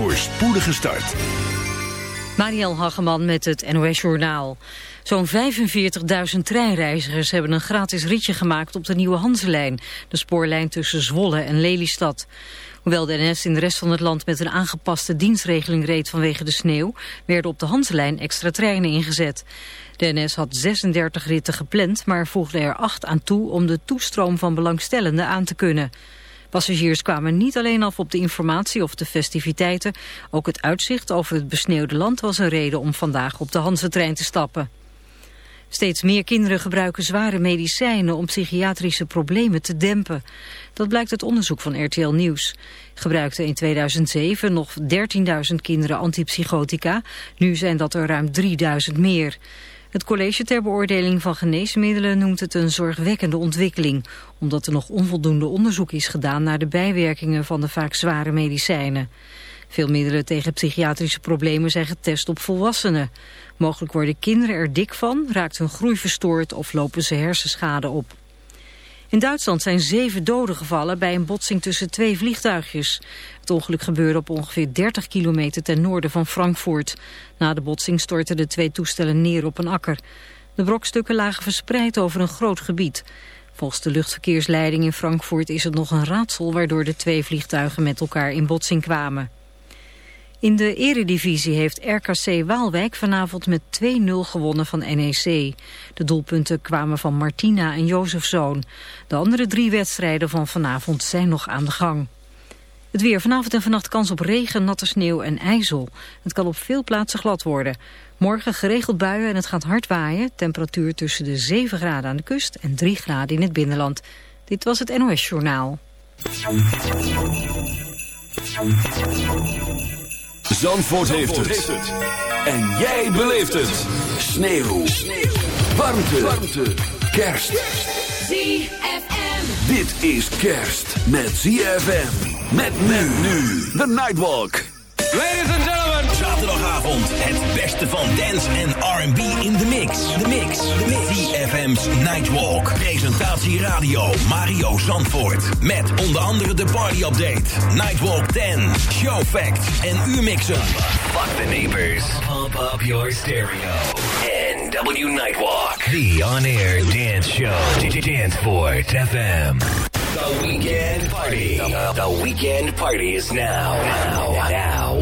Voor spoedige start. Mariel Hageman met het NOS Journaal. Zo'n 45.000 treinreizigers hebben een gratis ritje gemaakt op de nieuwe Hanselijn, de spoorlijn tussen Zwolle en Lelystad. Hoewel de NS in de rest van het land met een aangepaste dienstregeling reed vanwege de sneeuw, werden op de Hanselijn extra treinen ingezet. De NS had 36 ritten gepland, maar voegde er 8 aan toe om de toestroom van belangstellenden aan te kunnen. Passagiers kwamen niet alleen af op de informatie of de festiviteiten. Ook het uitzicht over het besneeuwde land was een reden om vandaag op de Hanse-trein te stappen. Steeds meer kinderen gebruiken zware medicijnen om psychiatrische problemen te dempen. Dat blijkt uit onderzoek van RTL Nieuws. Gebruikten in 2007 nog 13.000 kinderen antipsychotica. Nu zijn dat er ruim 3.000 meer. Het college ter beoordeling van geneesmiddelen noemt het een zorgwekkende ontwikkeling, omdat er nog onvoldoende onderzoek is gedaan naar de bijwerkingen van de vaak zware medicijnen. Veel middelen tegen psychiatrische problemen zijn getest op volwassenen. Mogelijk worden kinderen er dik van, raakt hun groei verstoord of lopen ze hersenschade op. In Duitsland zijn zeven doden gevallen bij een botsing tussen twee vliegtuigjes. Het ongeluk gebeurde op ongeveer 30 kilometer ten noorden van Frankfurt. Na de botsing stortten de twee toestellen neer op een akker. De brokstukken lagen verspreid over een groot gebied. Volgens de luchtverkeersleiding in Frankfurt is het nog een raadsel... waardoor de twee vliegtuigen met elkaar in botsing kwamen. In de eredivisie heeft RKC Waalwijk vanavond met 2-0 gewonnen van NEC. De doelpunten kwamen van Martina en Jozefzoon. De andere drie wedstrijden van vanavond zijn nog aan de gang. Het weer vanavond en vannacht kans op regen, natte sneeuw en ijzel. Het kan op veel plaatsen glad worden. Morgen geregeld buien en het gaat hard waaien. Temperatuur tussen de 7 graden aan de kust en 3 graden in het binnenland. Dit was het NOS Journaal. Zandvoort, heeft, het. En jij beleeft het. Sneeuw. Sneeuw. Warmte. Warmte. Kerst. ZFM. Dit is kerst met ZFM. Met men nu. The Nightwalk. Ladies and gentlemen. Zaterdagavond het beste van dance en R&B in de mix. De mix. The mix. ZFM's Nightwalk. Presentatie radio Mario Zandvoort. Met onder andere de party update. Nightwalk 10. Show facts en uurmixen. Fuck the neighbors. Pump up your stereo. NW Nightwalk. The on-air dance show. Danceport FM. The weekend party. The, the weekend party is now, now, now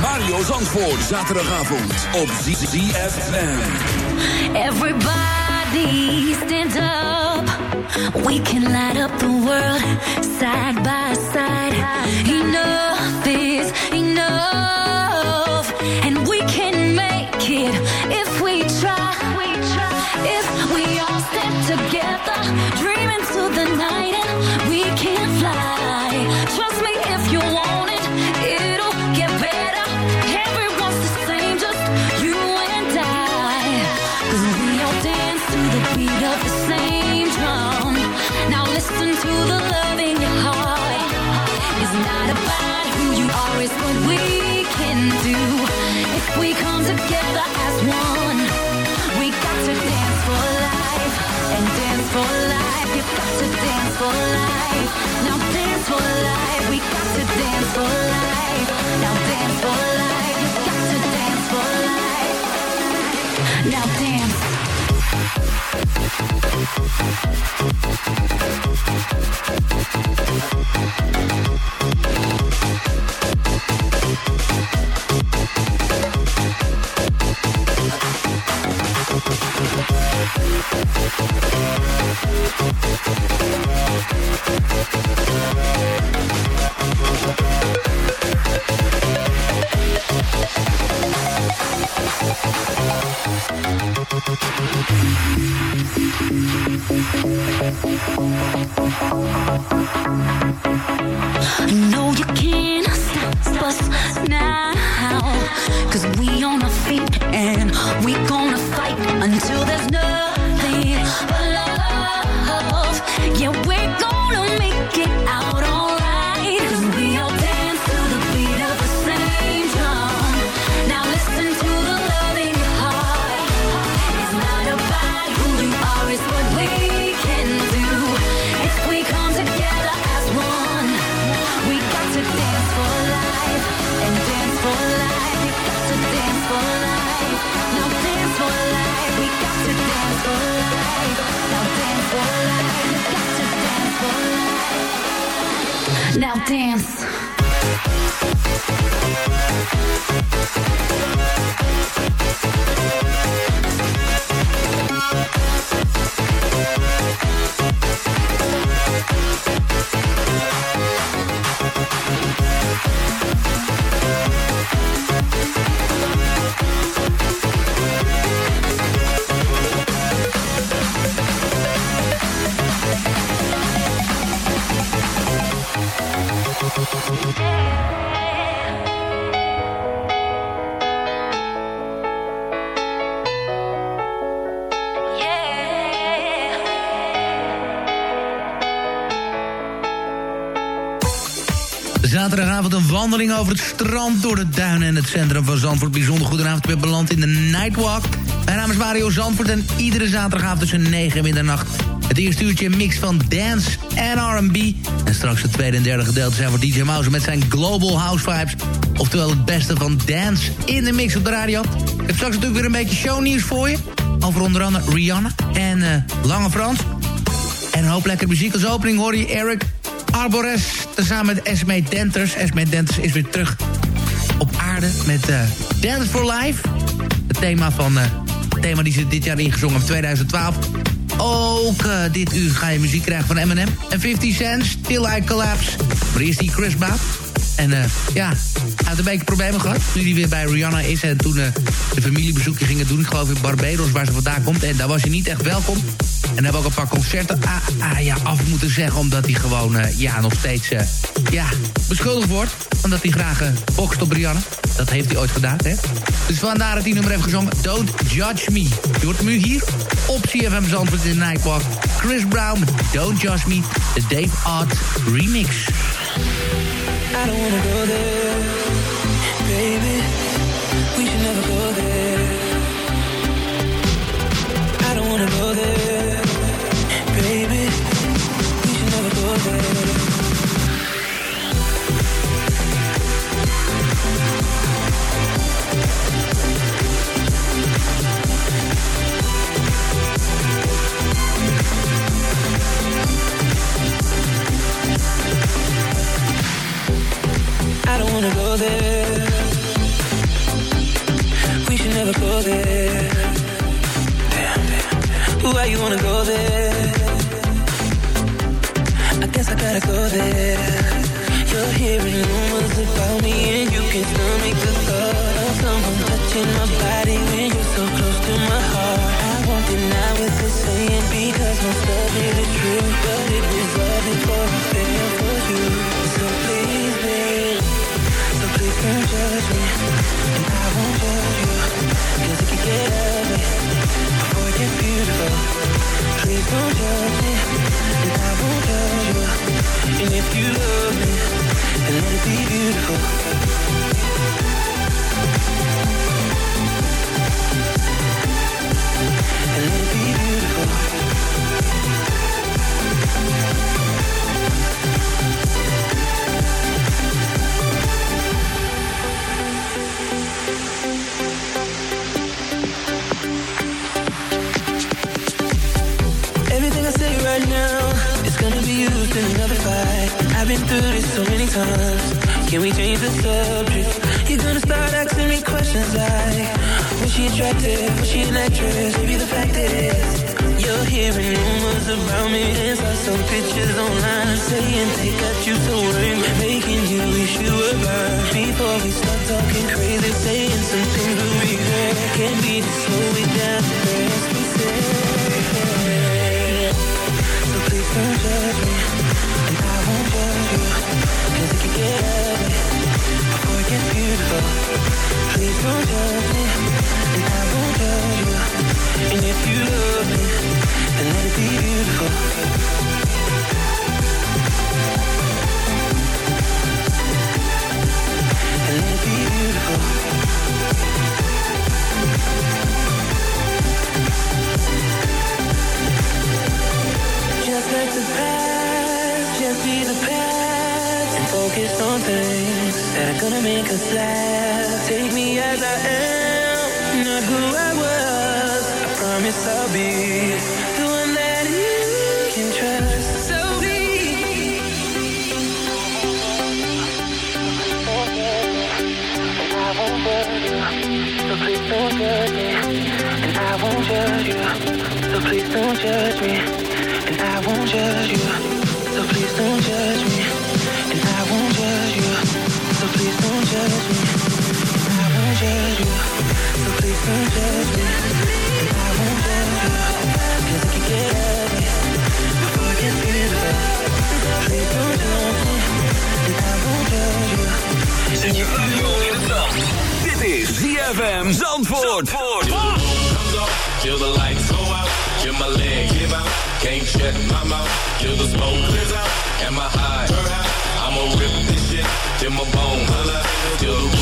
Mario Zandvoort. Zaterdagavond op ZFM. Everybody stand up. We can light up the world side by side. Enough is enough. And we can make it if we try. If we all stand together, dreaming into the night and we can fly. For life. And dance for life, you've got to dance for life. Now dance for life, we got to dance for life. Now dance. Zaterdagavond een wandeling over het strand... door de duinen en het centrum van Zandvoort. Bijzonder goedenavond, ik beland in de Nightwalk. Mijn naam is Mario Zandvoort en iedere zaterdagavond tussen 9 en middernacht... het eerste uurtje een mix van dance en R&B. En straks het tweede en derde gedeelte zijn voor DJ Mouse... met zijn Global House Vibes. Oftewel het beste van dance in de mix op de radio. Ik heb straks natuurlijk weer een beetje shownieuws voor je. Over onder andere Rihanna en uh, Lange Frans. En een hoop lekker muziek als opening hoor je Eric Arbores, tezamen met Esme Denters. Esme Denters is weer terug op aarde met uh, Dance for Life. Het thema, van, uh, het thema die ze dit jaar ingezongen hebben, 2012. Ook uh, dit uur ga je muziek krijgen van Eminem. En 50 Cent, Till I Collapse. Maar eerst die Chris Brown. En uh, ja, had een beetje problemen gehad. Toen hij weer bij Rihanna is en toen de familiebezoekje gingen doen. Ik geloof in Barbados, waar ze vandaan komt. En daar was hij niet echt welkom. En hebben ook een paar concerten ah, ah, ja, af moeten zeggen... omdat hij gewoon uh, ja, nog steeds uh, ja, beschuldigd wordt. Omdat hij graag uh, bokst op Rihanna. Dat heeft hij ooit gedaan, hè. Dus vandaar dat hij nummer heeft gezongen. Don't Judge Me. Je hoort hem nu hier op CFM Zandvoort in de Nightwalk. Chris Brown, Don't Judge Me. De Dave Art remix. I don't go there, wanna go there. We should never go there. Why you wanna go there? I guess I gotta go there. You're hearing rumors about me and you can stomach the thought of someone touching my body when you're so close to my heart. I won't deny what they're saying because most of it is true, but it was all before I fell for you. So please, babe, judge me, I won't judge you, get beautiful. Don't me, I won't judge you, and if you love me, it be beautiful. Used another fight. I've been through this so many times. Can we change the subject? You're gonna start asking me questions like Was she attractive? Was she an actress? Maybe the fact is You're hearing rumors about me And saw some pictures online Saying they got you so worried Making you wish you were mine Before we start talking crazy Saying some things we regret Can't be to slow The we won't judge me, and I won't judge you. Cause it can get beautiful. Me, I won't judge beautiful. And if you love me, and let it be beautiful. And let it be beautiful. Just let the past just be the past and focus on things that are gonna make us laugh. Take me as I am, not who I was. I promise I'll be the one that you can trust. So. So please don't judge me, and I won't judge you. So please don't judge me, and I won't judge you. So please don't judge me, and I won't judge you. So please don't judge me, and I won't judge you. So please don't judge me, and I won't judge you. 'Cause it can get ugly before it gets beautiful. Please don't judge me, and I won't judge you. Zet je radio in het zand. Dit is ZFM Zandvoort. Comes on, till the lights go out, till my leg, give out. Can't shut my mouth, till the smoke clears out. Am I high? I'ma rip this shit till my bone. Till the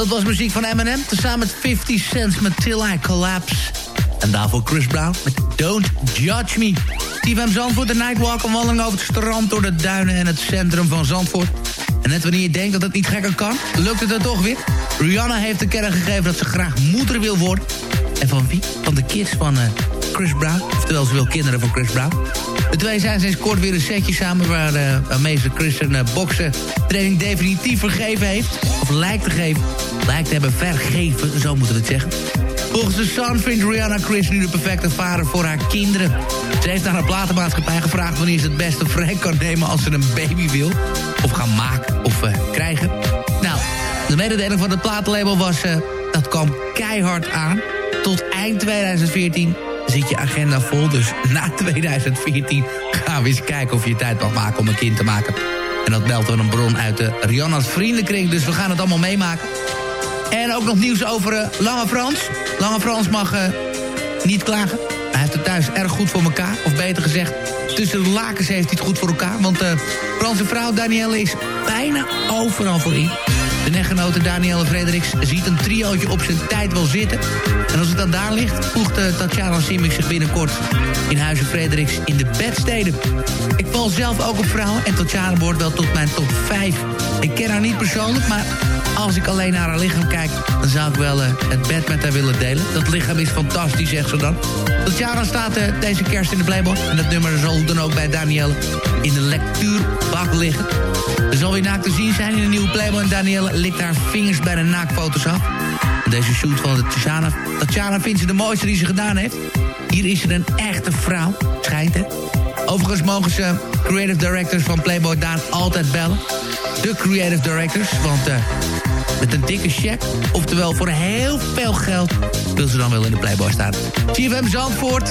dat was muziek van Eminem. Tezamen met 50 Cent met Till I Collapse. En daarvoor Chris Brown met Don't Judge Me. TVM Zandvoort, de Nightwalk, een wandeling over het strand... door de duinen en het centrum van Zandvoort. En net wanneer je denkt dat het niet gekker kan, lukt het dan toch weer. Rihanna heeft te kennen gegeven dat ze graag moeder wil worden. En van wie? Van de kids van eh, Chris Brown. Oftewel, ze wil kinderen van Chris Brown. De twee zijn sinds kort weer een setje samen... waar, eh, waarmee ze Chris een eh, boksen training definitief vergeven heeft. Of lijkt te geven. Lijkt te hebben vergeven, zo moeten we het zeggen. Volgens de Sun vindt Rihanna Chris nu de perfecte vader voor haar kinderen. Ze heeft aan haar platenmaatschappij gevraagd wanneer ze het beste vrij kan nemen als ze een baby wil. Of gaan maken of eh, krijgen. Nou, de mededeling van het platenlabel was... eh, dat kwam keihard aan. Tot eind 2014 zit je agenda vol. Dus na 2014 gaan we eens kijken of je tijd mag maken om een kind te maken. En dat meldt dan een bron uit de Rihanna's vriendenkring. Dus we gaan het allemaal meemaken. En ook nog nieuws over eh, Lange Frans. Lange Frans mag eh, niet klagen. Hij heeft het thuis erg goed voor elkaar. Of beter gezegd, tussen de lakens heeft hij het goed voor elkaar. Want de Franse vrouw Danielle is bijna overal voor in. De echtgenote Danielle Frederiks ziet een triootje op zijn tijd wel zitten. En als het dan daar ligt, voegt uh, Tatjana Simic zich binnenkort in Huizen Frederiks in de bedsteden. Ik val zelf ook op vrouwen en Tatjana behoort wel tot mijn top 5. Ik ken haar niet persoonlijk, maar als ik alleen naar haar lichaam kijk... dan zou ik wel uh, het bed met haar willen delen. Dat lichaam is fantastisch, zegt ze dan. Tatjana staat uh, deze kerst in de Playboy. En dat nummer zal dan ook bij Danielle in de lectuurbak liggen. Er zal weer naakt te zien zijn in de nieuwe Playboy. En Danielle likt haar vingers bij de naakfoto's af. Deze shoot van de Tatjana, Tatjana vindt ze de mooiste die ze gedaan heeft. Hier is ze een echte vrouw, schijnt het. Overigens mogen ze creative directors van Playboy Daan altijd bellen. De creative directors, want uh, met een dikke check, oftewel voor heel veel geld, wil ze dan wel in de Playboy staan. CFM Zandvoort.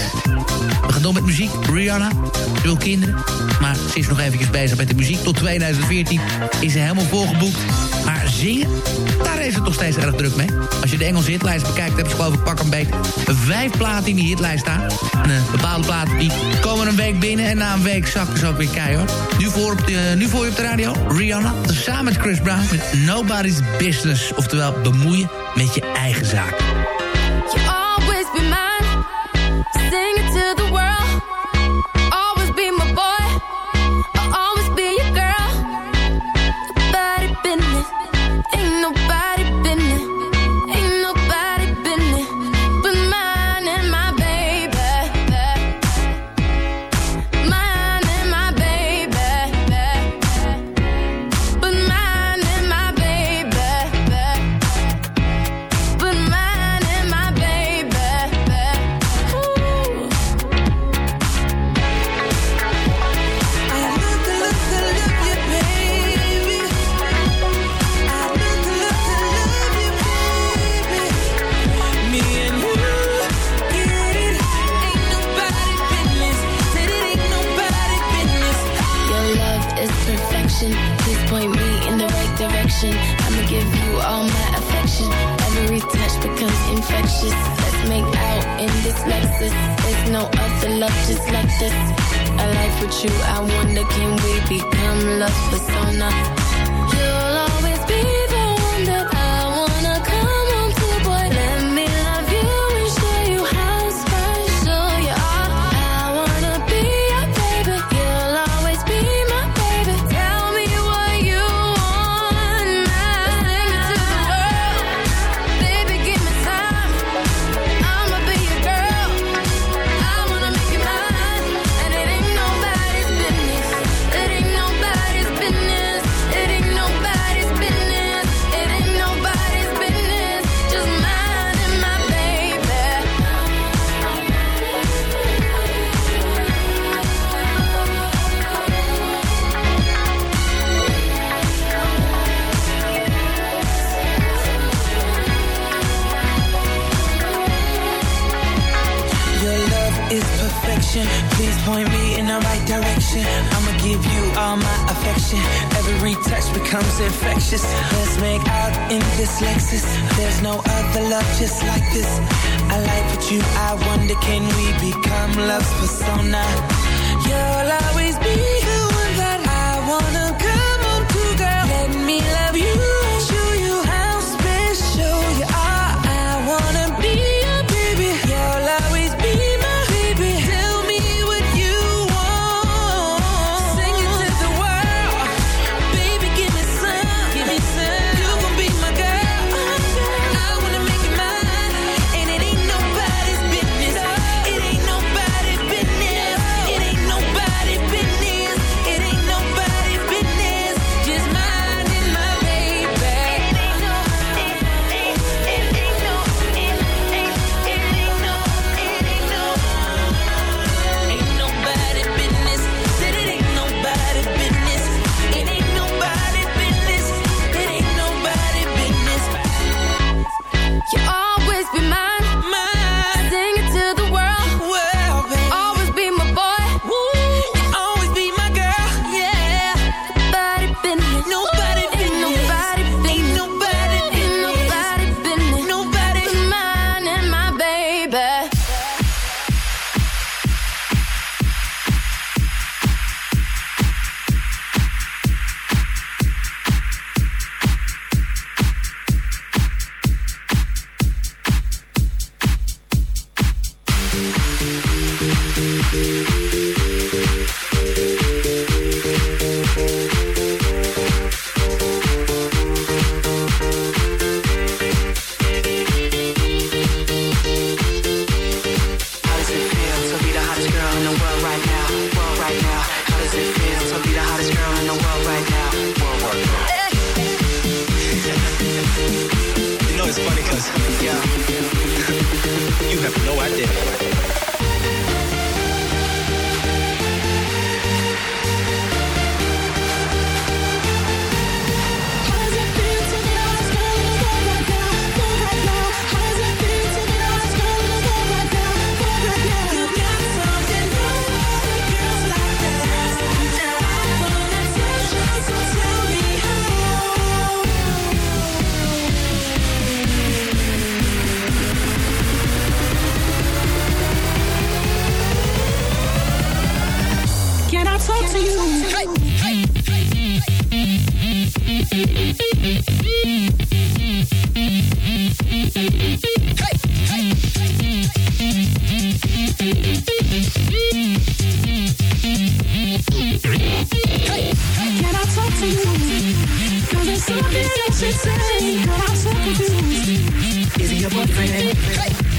We gaan door met muziek. Rihanna, ze wil kinderen. Maar ze is nog eventjes bezig met de muziek. Tot 2014 is ze helemaal volgeboekt. Maar zingen, is het nog steeds erg druk mee. Als je de Engelse hitlijst bekijkt, hebben ze geloof ik pak een beetje vijf platen in die hitlijst staan. En uh, bepaalde platen die komen een week binnen en na een week zakken ze ook weer keihard. Nu voor, op de, nu voor je op de radio, Rihanna, samen met Chris Brown met Nobody's Business. Oftewel bemoeien met je eigen zaak. Point me in the right direction. I'ma give you all my affection. Every touch becomes infectious. Let's make out in this Lexus. There's no other love just like this. A life with you, I wonder can we become love persona? Direction. I'ma give you all my affection. Every touch becomes infectious. Let's make out in this Lexus. There's no other love just like this. I like with you. I wonder can we become love's persona? You'll always be I something that you say confused. Is he your boyfriend?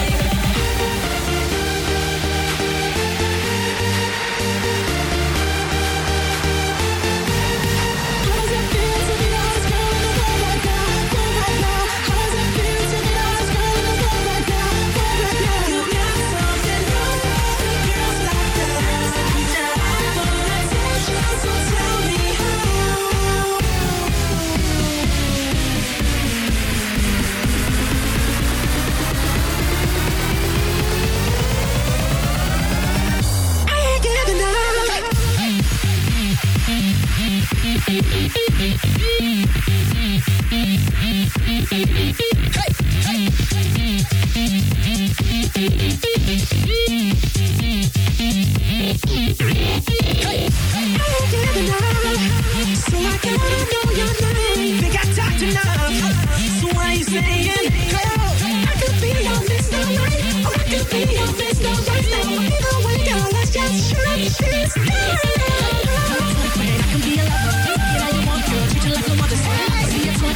let's just shoot this down.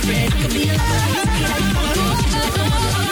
Be a toy friend. I can be a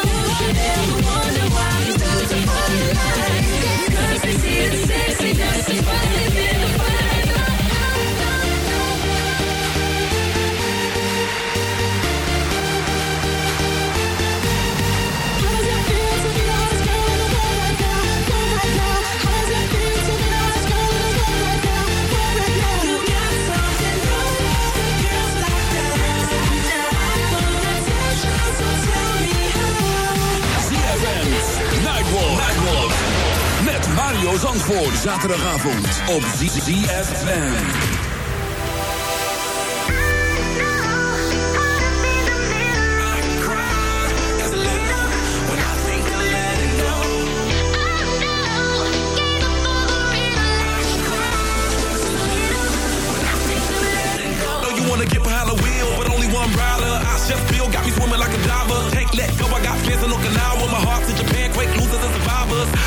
but only one rider. I chef Bill got me swimming like a diver. Can't let go, I got fans in Okinawa. My heart's in Japan, quake losers and survivors.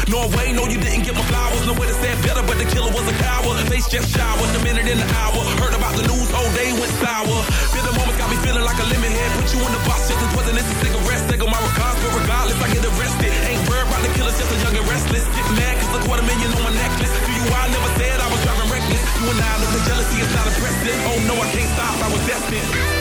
Norway, no, you didn't get my flowers. No way to say better, but the killer was a coward. Face just showered, a minute in the hour. Heard about the news, whole day went sour. Feel the moments got me feeling like a lemon head. Put you in the box, just as wasn't this a cigarette. Take my regards, but regardless, I get arrested. Ain't worried about the killers, just a young and restless. Get mad, cause a quarter million on my necklace. To you, I never said I was driving reckless. You and I know the jealousy is not impressive. Oh no, I can't stop, I was destined.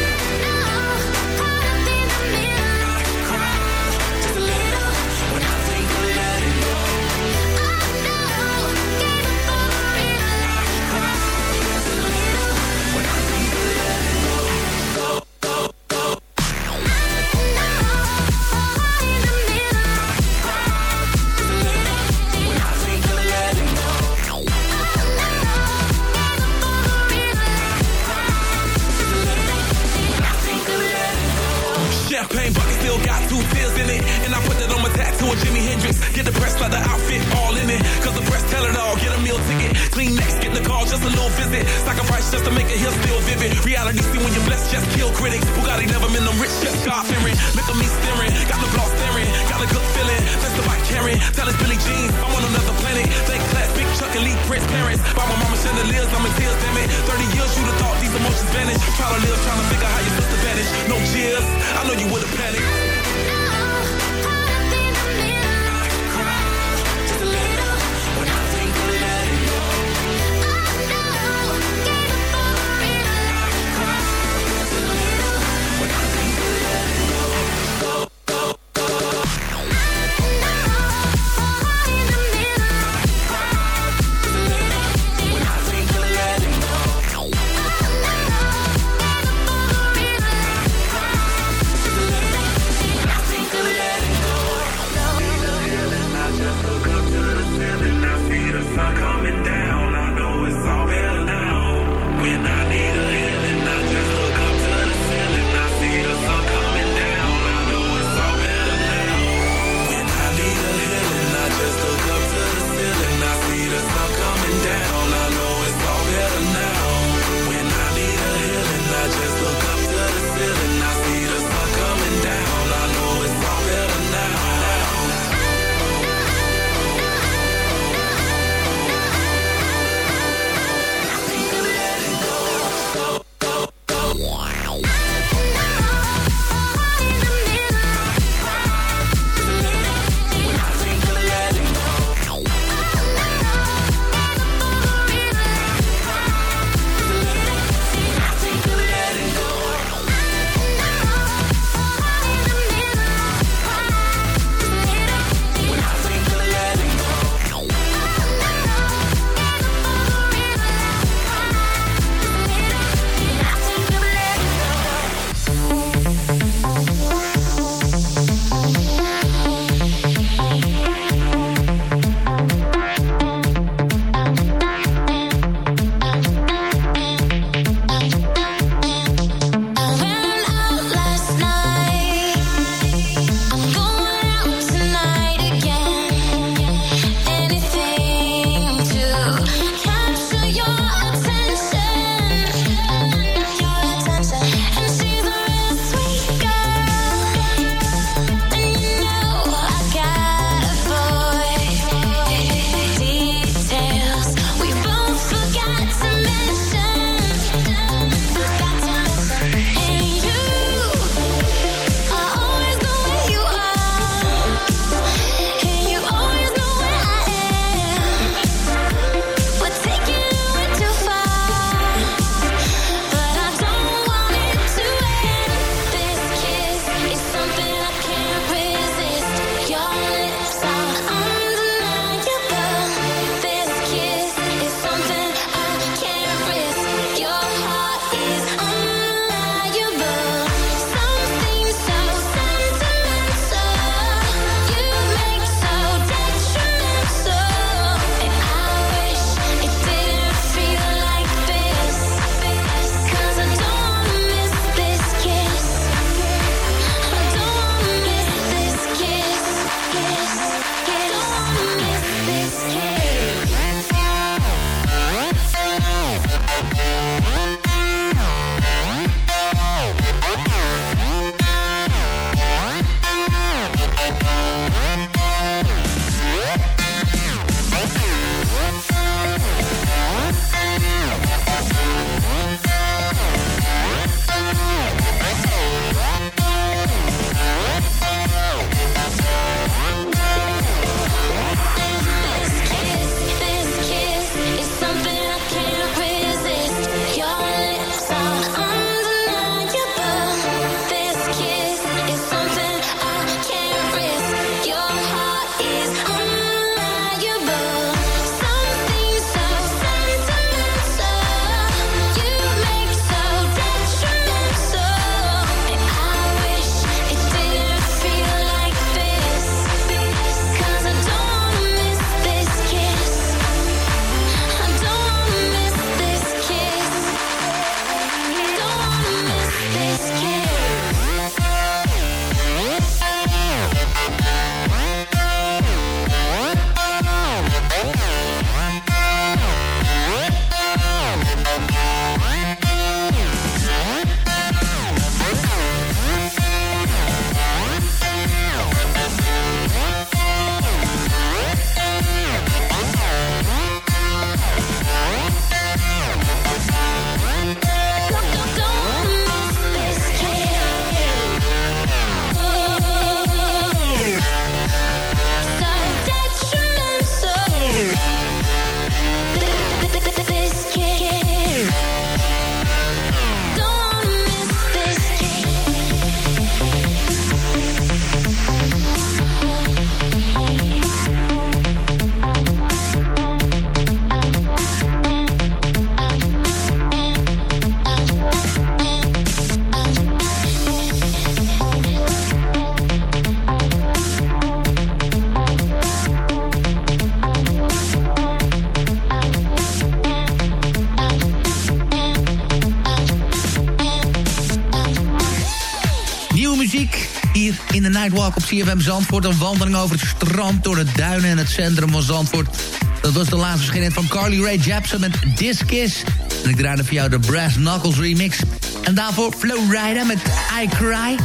Op CFM Zandvoort. Een wandeling over het strand door de duinen en het centrum van Zandvoort. Dat was de laatste verschijning van Carly Rae Jepsen met Kiss. En ik draaide voor jou de Brass Knuckles remix. En daarvoor Flowrider met I Cry.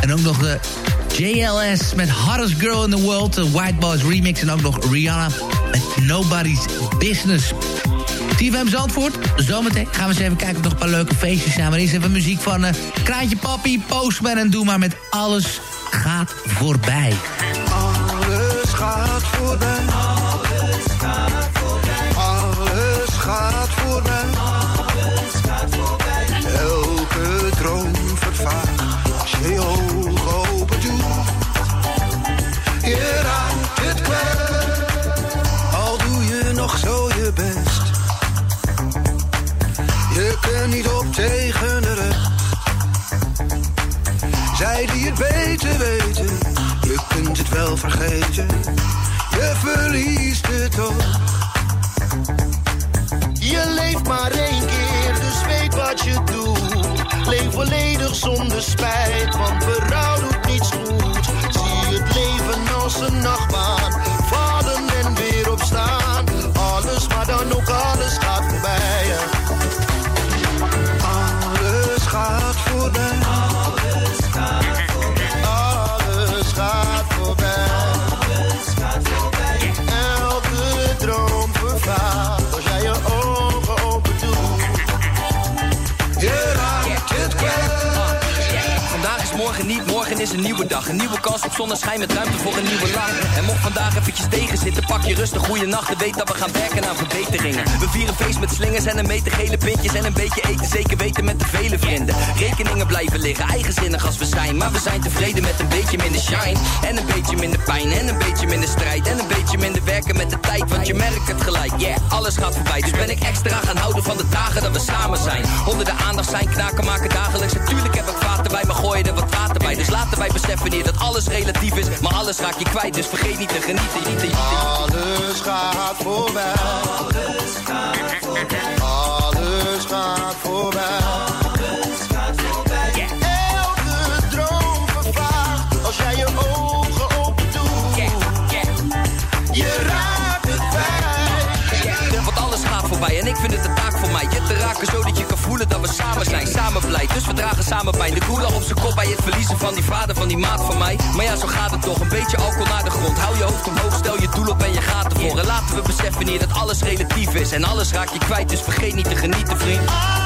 En ook nog de JLS met Hottest Girl in the World. De White Boys remix. En ook nog Rihanna met Nobody's Business. TVM Zandvoort. Zometeen gaan we eens even kijken of nog een paar leuke feestjes zijn. Maar eerst even muziek van uh, Kraantje Papi, Postman en Doe maar met Alles gaat Alles gaat voorbij. Alles gaat voorbij. Alles gaat voorbij. Alles. Elke droom vervaagt je je ogen open. Je raakt het kwijt. Al doe je nog zo je best. Je kunt niet op tegen de rest. Zij die het beter je kunt het wel vergeten. Je verliest het toch. Je leeft maar één keer, dus weet wat je doet. Leef volledig zonder spijt, want berouw doet niets goed. Zie het leven als een nachtbaan, vallen en weer opstaan. Alles, maar dan ook alles is een nieuwe dag. Een nieuwe kans op zonneschijn met ruimte voor een nieuwe lach. En mocht vandaag eventjes tegenzitten, pak je rustig goede nacht. En weet dat we gaan werken aan verbeteringen. We vieren feest met slingers en een meter gele pintjes. En een beetje eten, zeker weten met de vele vrienden. Rekeningen blijven liggen, eigenzinnig als we zijn. Maar we zijn tevreden met een beetje minder shine. En een beetje minder pijn, en een beetje minder strijd. En een beetje minder werken met de tijd, want je merkt het gelijk. Yeah, alles gaat voorbij, dus ben ik extra gaan houden van de dagen dat we samen zijn. Onder de aandacht zijn, knaken maken dagelijks. Natuurlijk heb ik vaten bij, maar gooien er wat water bij. Dus laten wij beseffen hier dat alles relatief is. Maar alles raak je kwijt, dus vergeet niet te genieten. Alles gaat voorbij. Alles gaat voorbij. Alles gaat. Elke droom vervaagt als jij je ogen open doet. Je raakt het. Ja, want alles gaat voorbij en ik vind het een taak voor mij. Je te raken zodat je we samen zijn, samen blij. Dus we dragen samen pijn. De koeler op zijn kop bij het verliezen van die vader, van die maat van mij. Maar ja, zo gaat het toch. Een beetje alcohol naar de grond. Hou je hoofd omhoog, stel je doel op en je gaat ervoor. En laten we beseffen hier dat alles relatief is. En alles raak je kwijt, dus vergeet niet te genieten, vriend. Alles.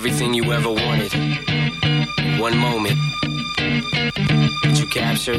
Everything you ever wanted, one moment, did you capture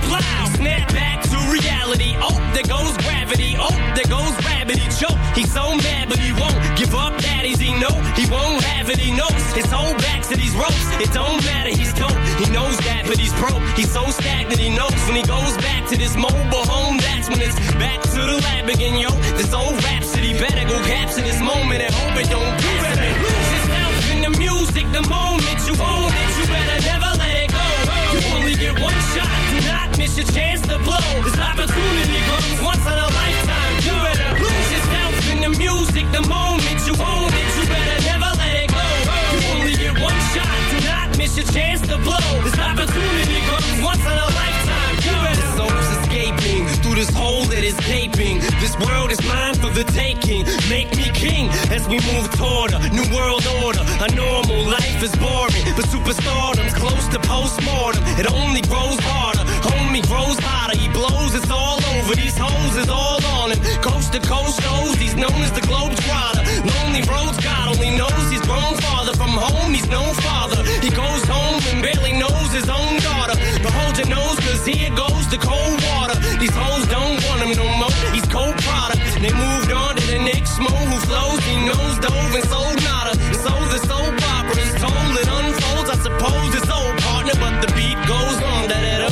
Snap back to reality. Oh, there goes gravity. Oh, there goes rabbit. He choke. He's so mad, but he won't give up. That he know he won't have it. He knows his whole back to these ropes. It don't matter. He's dope. He knows that, but he's broke. He's so stagnant. He knows when he goes back to this mobile home. That's when it's back to the lab again, yo. This old rhapsody better go capture this moment and hope it don't do it. Lose yourself in the music the moment you own it. You better never let only get one shot. Do not miss your chance to blow. This opportunity comes once in a lifetime. You better lose yourself in the music the moment you own it. You better never let it go. You only get one shot. Do not miss your chance to blow. This opportunity comes once in a lifetime. You better. Soul's escaping through this hole that is gaping. This world is mine for the taking. Make me king as we move toward a new world order. A normal life is boring, but superstardom's close to postmortem. It only grows harder. Homie grows hotter. He blows. It's all over. These hoes is all on him. Coast to coast knows he's known as the globe trotter. Lonely roads, God only knows he's grown farther from home. He's no father. He goes home and barely knows his own daughter. But hold your nose, cause here goes the cold water. These hoes don't want him no more. He's cold product. They moved on to the next mo who flows. He knows dove and sold nada. So the soap opera is told. It unfolds. I suppose it's old partner, but the beat goes on. Da da da.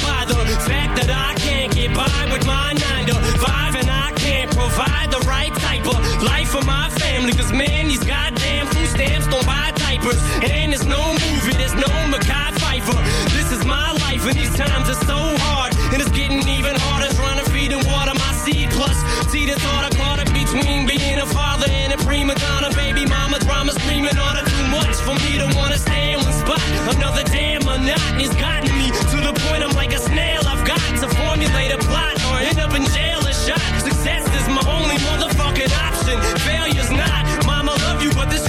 fact that I can't get by with my nine to five and I can't provide the right type of life for my family. Cause man, these goddamn food stamps don't buy diapers. And there's no movie, there's no Mackay Pfeiffer. This is my life and these times are so hard. And it's getting even harder trying to feed and water seed. Plus, see the thought I caught between being a father and a prima donna. Baby mama drama screaming on it too much for me to wanna stay in one spot. Another damn monotony's gotten me to the point I'm like a snail. I've got to formulate a plot or end up in jail or shot. Success is my only motherfucking option. Failure's not. Mama love you, but this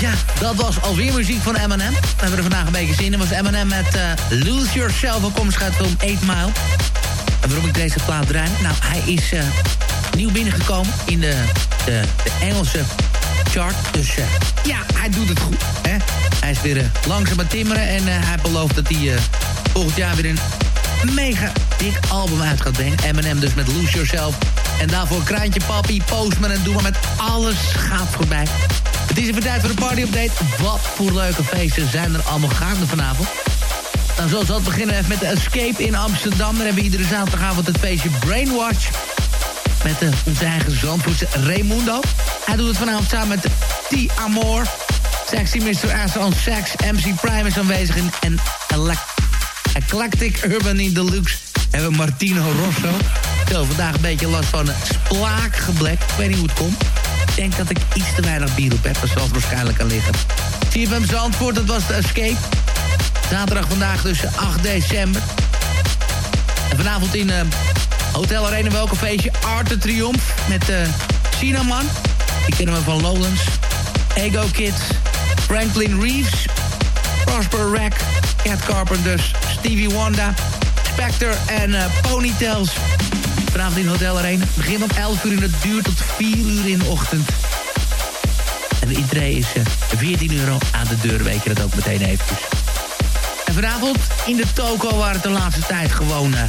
Ja, dat was alweer muziek van Eminem. We hebben er vandaag een beetje zin in. was Eminem met eh, Lose Yourself, een komst uit film 8 Mile. En waarom ik deze plaat draai? Nou, hij is eh, nieuw binnengekomen in de, de, de Engelse chart. Dus eh, ja, hij doet het goed. Hè? Hij is weer langzaam aan timmeren en hij belooft dat hij volgend jaar weer een mega dik album uit gaat brengen. Eminem dus met Lose Yourself. En daarvoor Kraantje Papi, Postman en Doe maar met alles gaat voorbij. Het is even tijd voor de party-update. Wat voor leuke feesten zijn er allemaal gaande vanavond? Nou, zoals dat beginnen we met de Escape in Amsterdam. Dan hebben we iedere zaterdagavond het feestje Brainwash. Met de, onze eigen zandvoerse Raimundo. Hij doet het vanavond samen met T. Amor. Sexy Mr. Ass on Sex. MC Prime is aanwezig. En, Eclectic Urban in Deluxe. Hebben we Martino Rosso. Zo, vandaag een beetje last van een splaakgeblek. Ik weet niet hoe het komt. Denk dat ik iets te weinig bier op heb. Dat zal waarschijnlijk aan liggen. CFM Zandvoort, dat was de Escape. Zaterdag vandaag dus 8 december. En vanavond in eh, Hotel Arena welke feestje Art de Triumph met uh, Cinnamon. Die kennen we van Lowlands. Ego Kids, Franklin Reeves, Prosper Rack, Cat Carpenters, Stevie Wonder, Spectre en uh, Ponytails. Vanavond in Hotel Arena. Begin om 11 uur en het duurt tot 4 uur in de ochtend. En de intree is uh, 14 euro aan de deur, weet je dat ook meteen eventjes. En vanavond in de toko waar het de laatste tijd gewoon uh,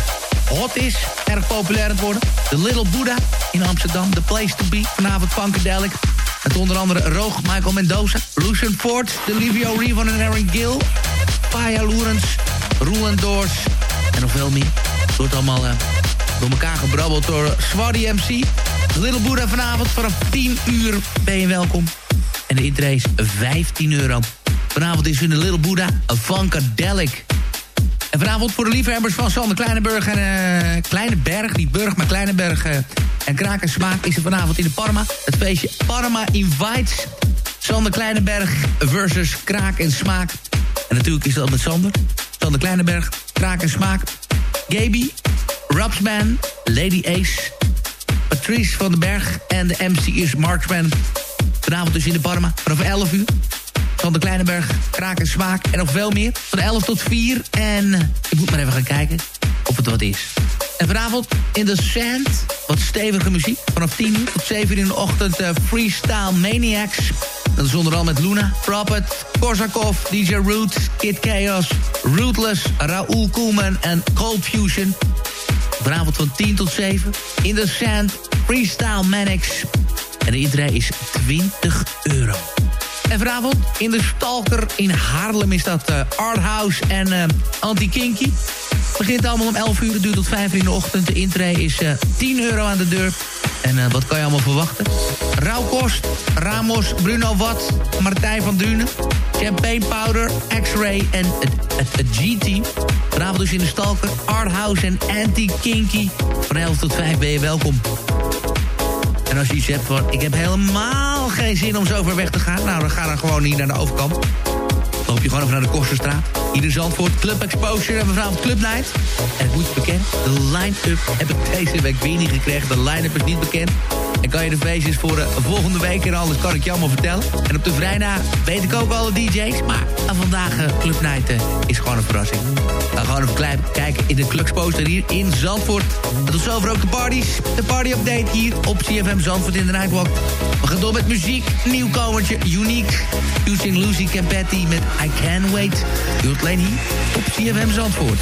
hot is. Erg populair aan het worden. The Little Buddha in Amsterdam. The Place to Be. Vanavond Funkadelic. Met onder andere Roog, Michael Mendoza, Lucian Ford, Delivio Rivon en Aaron Gill. Paya Lourens, Roland Doors en nog veel meer. Het wordt allemaal uh, door elkaar gebrabbeld door Swaddy MC. Little Buddha vanavond vanaf 10 uur ben je welkom. En de intree is 15 euro. Vanavond is in de Little Buddha een Funkadelic. En vanavond voor de liefhebbers van Sander Kleineberg en uh, Kleineberg, niet Burg, maar Kleineberg uh, en Kraak en Smaak is er vanavond in de Parma. Het feestje Parma Invites. Sander Kleineberg versus Kraak en Smaak. En natuurlijk is dat met Sander. Sander Kleineberg, Kraak en Smaak. Gaby, Rapsman, Lady Ace, Patrice van den Berg en de MC is Marksman. Vanavond dus in de Parma, vanaf 11 uur. Van de Kleineberg, Kraak en Smaak en nog veel meer. Van 11 tot 4 en ik moet maar even gaan kijken of het wat is. En vanavond in de Sand, wat stevige muziek. Vanaf 10 uur tot 7 uur in de ochtend uh, Freestyle Maniacs. Dat is onder andere met Luna, Prophet, Korsakov, DJ Roots, Kid Chaos, Rootless, Raoul Koolman en Cold Fusion. Vanavond van 10 tot 7 in de Sand, Freestyle Maniacs. En de is 20 euro. En vanavond in de Stalker in Haarlem is dat uh, Arthouse en uh, Anti-Kinky. begint allemaal om 11 uur, duurt tot 5 uur in de ochtend. De intree is uh, 10 euro aan de deur. En wat kan je allemaal verwachten? Rauwkost, Ramos, Bruno Watt, Martijn van Dunen... Champagne Powder, X-Ray en het, G-Team. Vanavond dus in de Stalker, Arthouse en Anti-Kinky. Van 11 tot 5 ben je welkom. En als je iets hebt van, ik heb helemaal geen zin om zo ver weg te gaan... nou, dan ga dan gewoon hier naar de overkant. Loop je gewoon even naar de Kosterstraat. Hier in Zandvoort, Club Exposure en vanavond Club Night. En het moet bekend, de line-up heb ik deze week weer niet gekregen. De line-up is niet bekend. En kan je de feestjes voor uh, volgende week en alles kan ik je allemaal vertellen. En op de vrijdag weet ik ook alle DJ's. Maar vandaag uh, Club Night is gewoon een verrassing. We gaan gewoon even klein kijken in de Clubsposter hier in Zandvoort. En tot zover ook de parties. De party update hier op CFM Zandvoort in de Nightwalk. We gaan door met muziek. Nieuwkomertje, Unique. Using Lucy Campetti met I Can't Wait. Alleen hier op CFM Zandvoort.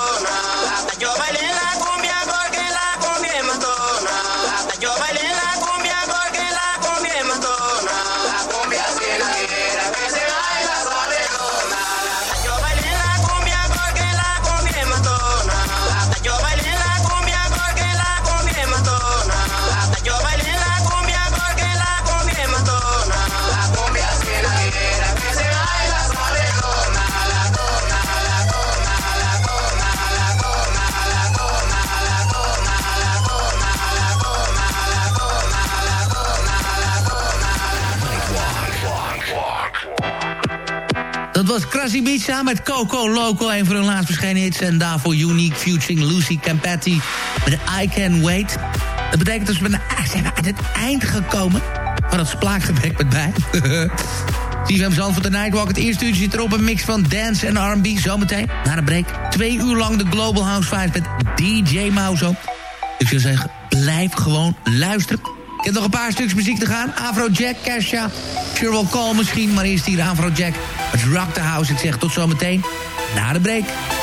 Arizona. Krasibica met Coco Loco, een van hun laatst verschenen hits. En daarvoor Unique featuring Lucy Campati met I Can Wait. Dat betekent dat we zijn we aan het eind gekomen van het splaakgebek met mij. CFM Zand van de Nightwalk. Het eerste uurtje zit erop een mix van dance en R&B. Zometeen, na de break, twee uur lang de Global House Vibes met DJ Mauzo. Ik zou zeggen, blijf gewoon luisteren. Ik heb nog een paar stukjes muziek te gaan. Afrojack, Kesha, Sherwell Call misschien. Maar eerst hier Afrojack met Rock the House. Ik zeg tot zometeen, na de break.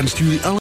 And stuur alle